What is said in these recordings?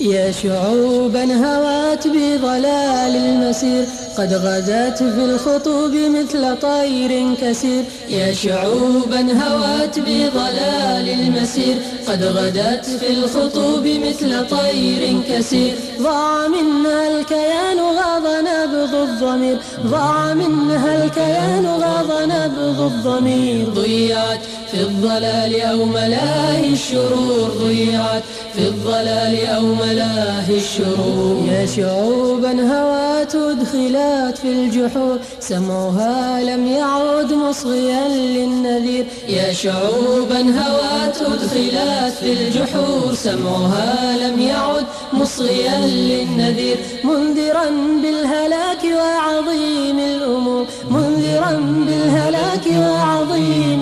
يا شعوبا هوات بضلال المسير قد غدت في الخطوب مثل طير كسير. يا شعوبا هوات بضلال المسير قد غدت في الخطوب مثل طير كسير. ضاع منها الكيان غاض نبض الضمير ضاع منها الكيان غاض نبض الضمير ضيعت في الضلال أو ملاهي الشرور ضيعت في الضلال أو ملاهي الشرور. يا شعوبا هوات أدخلات في الجحور سمعها لم يعد مصغيا للنذير. يا شعوبا هوات أدخلات في الجحور سمعها لم يعد مصغيا للنذير. منذرا بالهلاك وعظيم الأمور منذرا بالهلاك وعظيم الأمور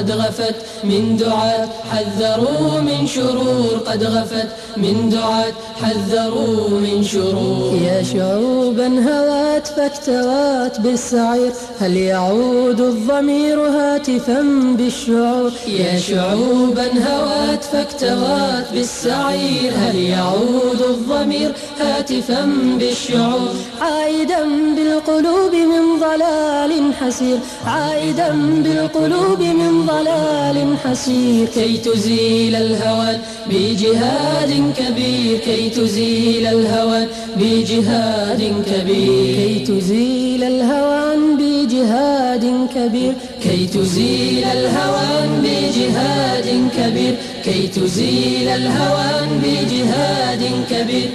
قد غفت من دعاة حذروا من شرور. قد غفت من دعاة حذروا من شرور. يا شعوبا هوات فاكتوات بالسعير هل يعود الضمير هاتفا بالشعور؟ يا شعوبا هوات فاكتوات بالسعير هل يعود الضمير هاتفا بالشعور؟ عائدا بالقلوب من ضلال حسير عائدا بالقلوب من ضلال حسير. كي تزيل الهوان بجهاد كبير. كي تزيل الهوان بجهاد كبير. كي تزيل الهوان بجهاد كبير. كي تزيل الهوان بجهاد كبير. كي تزيل الهوان بجهاد كبير.